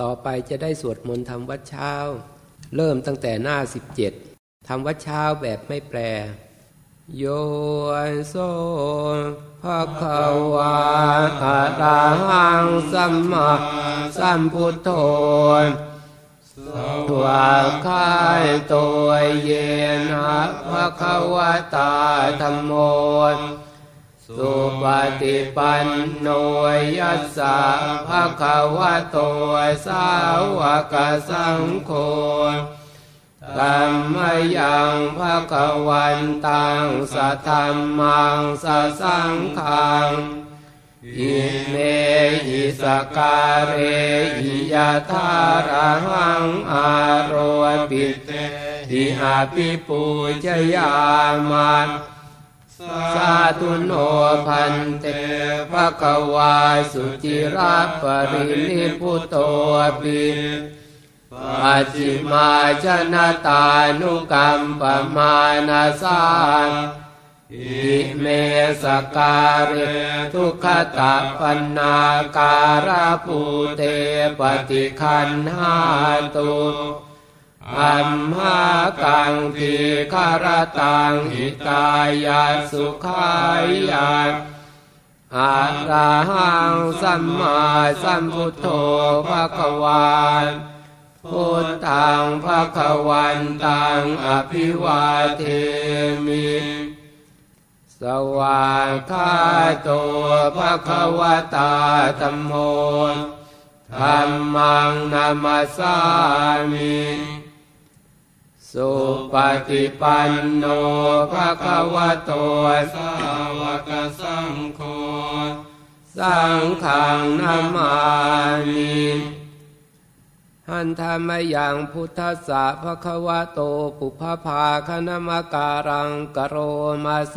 ต่อไปจะได้สวดมนต์ทำวัดเช้า เริ่มตั้งแต่หน้าสิบเจ็ดทำวัดเช้าแบบไม่แปล โยโสภะคะวะอะระหังสัมมาสัมพุทโธตัวคายตัวเยนะภะคะวะตาธรรมโม สุปฏิปันโนยัสสะภะคะวะโตสาวกสังโฆตัมมยังภะคะวันตังสัทธัมมังสัสังขังอิเมหิสการเรหิยาธาระหังอารปิเตหิอาปิปูจยามัน สาธุโนพันเตภะคะวาสุจิราปรินิพุโตปิปัจจิมาชนะตานุกรรมปมานาสาอิเมสการเรทุกขตะปันนาการาภูเตปฏิคันหาตุ อัมหากังทีคารตังหิตายาสุขายาอาราหังสัมมาสัมพุทโธภะคะวานพุทธังภะคะวันตังอภิวาเทมิ สวากขาโตภะคะวตาธรรมโมธรรมังนามาสามิ สุปฏิปันโนภะคะวะโตสาวกสังโฆสังฆังนามามิหันธรรมยังพุทธะภะคะวะโตปุพพาคณมการังกโรมาเส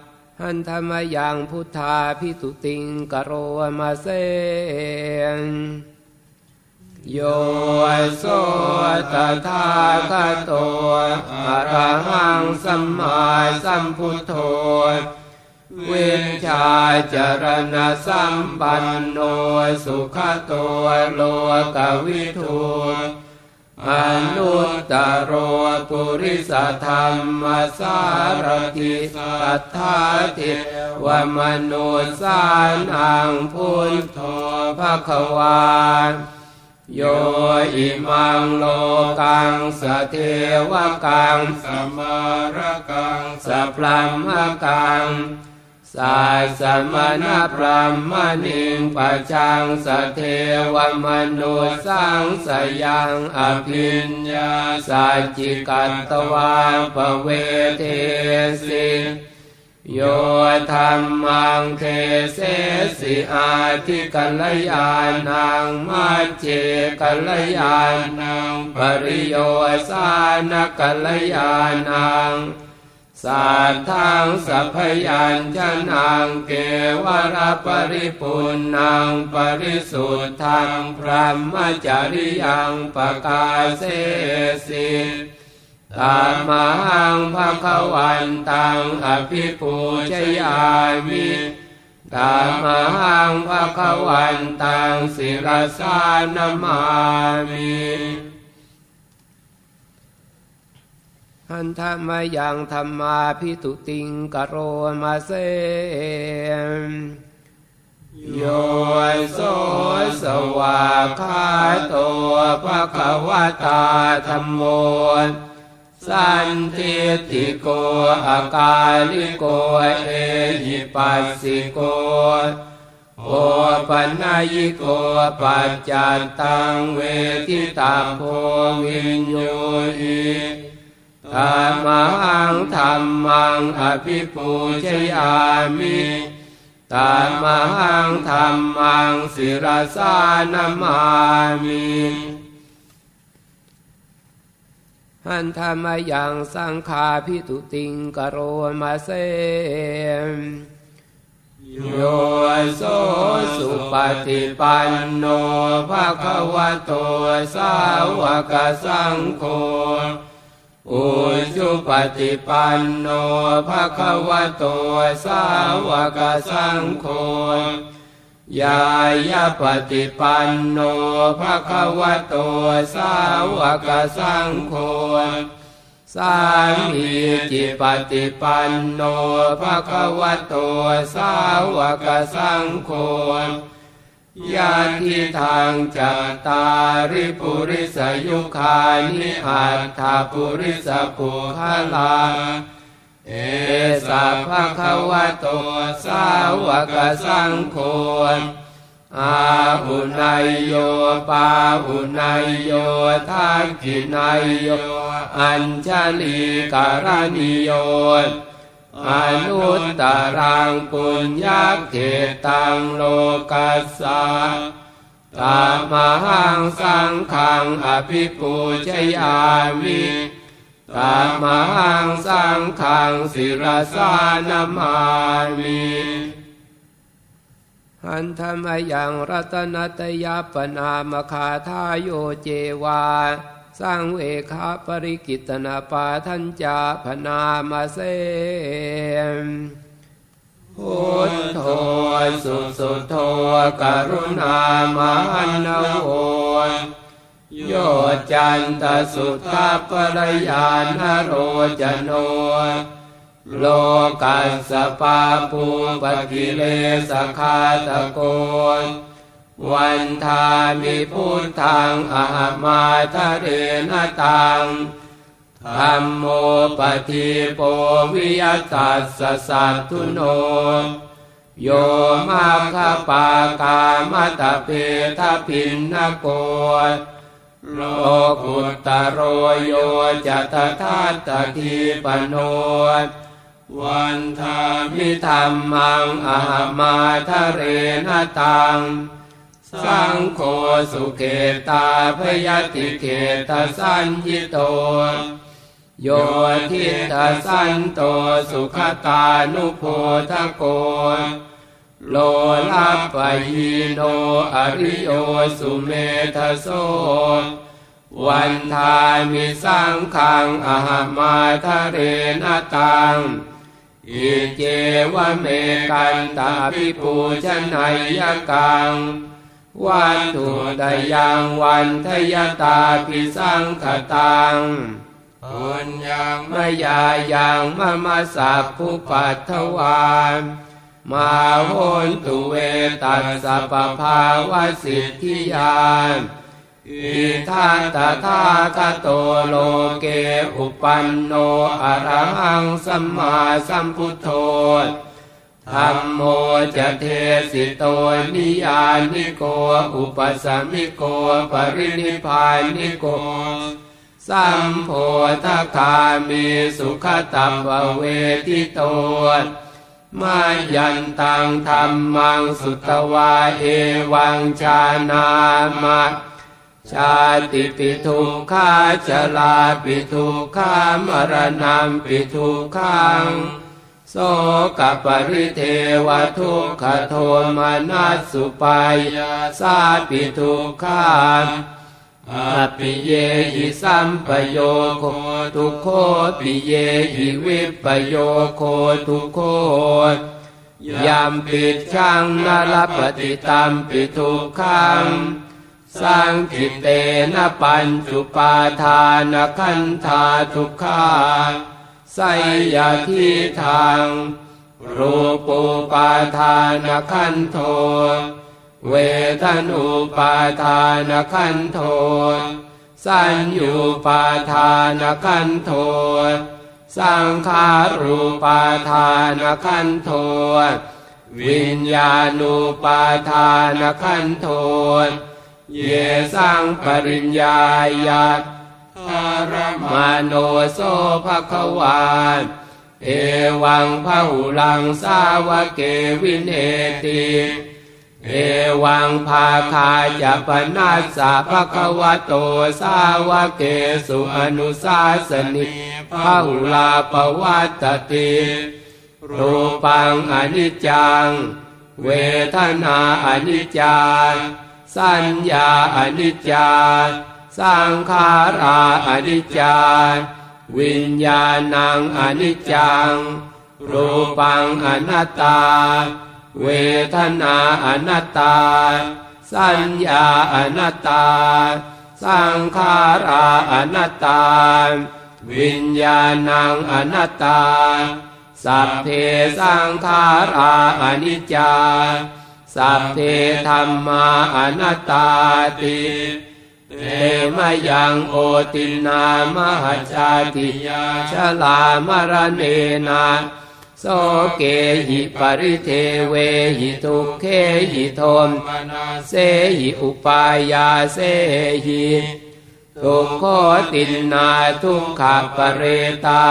หันธรรมยังพุทธาพิตุติงกโรมาเสนโยโสตถาคโตอรหังสัมมาสัมพุทโธวิชาจารณสัมปันโนสุขโตโลกวิทู อนุตตโรปุริสธรรมสารติสัทธาติวมนุสานังพุทโธภควานโยอิมังโลกังสเทวกังสมารกังสพรหมกัง สาสมณพรหมณิงปัจจังสเทวมนุสังสยังอภิญญาสัจจิกัตตวาปเวเทสิโยธรรมังเทเสสิอาทิกัลยานังมัจเจกัลยานังปริโยสานกัลยานัง สัทธังสัพยัญชนะเกวรปริปุณังปริสุทธังพระมจริยังปกาเสสิตามังภะคะวันตังอภิปูชยามิตามังภะคะวันตังสิรสานมามิ หันธรรมยังธรรมาพิตุติงกโรมาเสโยโสสวาคาโตภะคะวตาธรรมโมสันติติโกอากาลิโกเอหิปัสสิโกโอปัญญิโกปัจจันตังเวทิตาโพวิญโยหิ ธรรมังธรรมังอภิปูชยามิตามังธรรมังศิรสานามามิหันธรรมยังสังขาพิตุติงกโรมาเสโยโสสุปฏิปันโนภะคะวะโตสาวกสังโฆ อุชุปฏิปันโนภะคะวะโตสาวกสังโฆยายาปฏิปันโนภะคะวะโตสาวกสังโฆสามีจิปฏิปันโนภะคะวะโตสาวกสังโฆ ญาทิทางจัตตาริปุริสยุคานิอัตถาปุริสปุคลา เอสัพพะคะวะโตสาวกสังโฆอาหุนายโยปาหุนายโยทักขินายโย อัญชลีการณิโย อนุตตรังปุญญาเขตังโลกัสสะตามหังสังขังอภิปูชยามิตามหังสังขังศิรสานามามิหันธรรมยังรัตนตยปนามคาทายโยเจวา สร้างเวคาปริกิตนาปาทัญจาพนามาเสมพุทโธสุสุโธกรุณามหันโวโยจันตสุทธปรยานโรจโนโลกัสสปาภูปกิเลสคาตโก วันทามิพุทธังอามาทะเรนตังธรรมโมปฏิโปวิยตัสสสัตทุโน โยมาคปากามตะเปทพินนโกโลกุตโรโยจัตถาตทีปโนวันทามิธรรมังอามาทะเรนตัง สังโฆสุเขตาพยติเขตสัญญิโต โยทิตสันโตสุขตานุโพธโก โลลัปยีโนอริโยสุเมทโสวันทามิสังขังอามาทะเรนตังอิเจวเมกันตาภิปูชนายกัง วันถุดยังวันทยตาพิสังขตังปุญญังมยายังมะมาสัพพุปัตถวานมาโหนตุเวตัสสะปภาวสิทธิยานอิทันตถาคโตโลเกอุปันโนอรหังสัมมาสัมพุทโธ ธรรมโมจะเทสิโตนิยานิโก อุปสมิโก ปรินิพานิโก สัมโพธคามีสุขตัมเวทิโตมายันตังธรรมังสุตวาเอวังชานามาชาติปิทุขาชลาปิทุขามรณะปิทุขัง โสกปริเทวทุกขโทมานัสสุปายาสาปิทุกขาอปิเยหิสัมปโยโคทุโคปิเยหิวิปโยโคทุโคยามปิดช่างนรปฏิตัมปิทุกขังสังกิเตนะปัญจุปาทานขันธาทุกขา ไสยทิทางรูปูปาทานขันโท เวทนุปาทานขันโท สัญญูปาทานขันโท สังขารูปาทานขันโท วิญญาณุปาทานขันโท เยสังปริญญาญาารมโนโสภควานเอวังพหุลังสาวเกวินเนติเอวังภาคาจะปนัสสะภะคะวะโตสาวเกสุอนุสาสนิพหุลาปวัตตติรูปังอนิจจัง เวทนาอนิจจาสัญญาอนิจจา สังขาราอนิจจาวิญญาณังอนิจจัง รูปังอนัตตา เวทนาอนัตตา สัญญาอนัตตา สังขาราอนัตตา วิญญาณังอนัตตา สัพเพสังขาราอนิจจา สัพเพธรรมาอนัตตาติ เตมยังโอตินามหจาติยาชลามรเนนาโสเกหิปริเทเวหิทุกเขหิโทมเสหิอุปายาเสหิทุกขตินนาทุกขปเรตา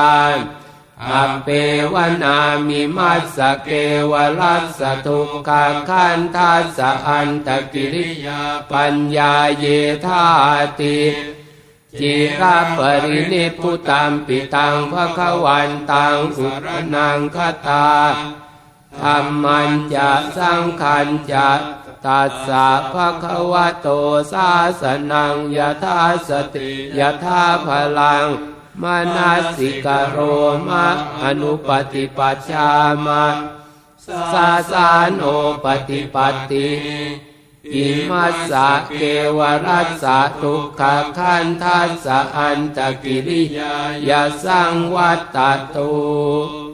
อัปเปวนามิมัสสเกวลัสสทุกขาคันทัสสะอันตกิริยาปัญญาเยธาติจิราปรินิพุตัมปิตังภะคะวันตังสุรนังคตาธรรมันจะสังขันจะตัสสะภะคะวะโตสาสนังยะธาสติยะธาพลัง มานัสิกโรมะอนุปฏิปัชชามะสาสานโอปฏิปัติอิมัสสะเกวรัสสะทุกขคันทัสสะอันตกิริยายสังวัตตุ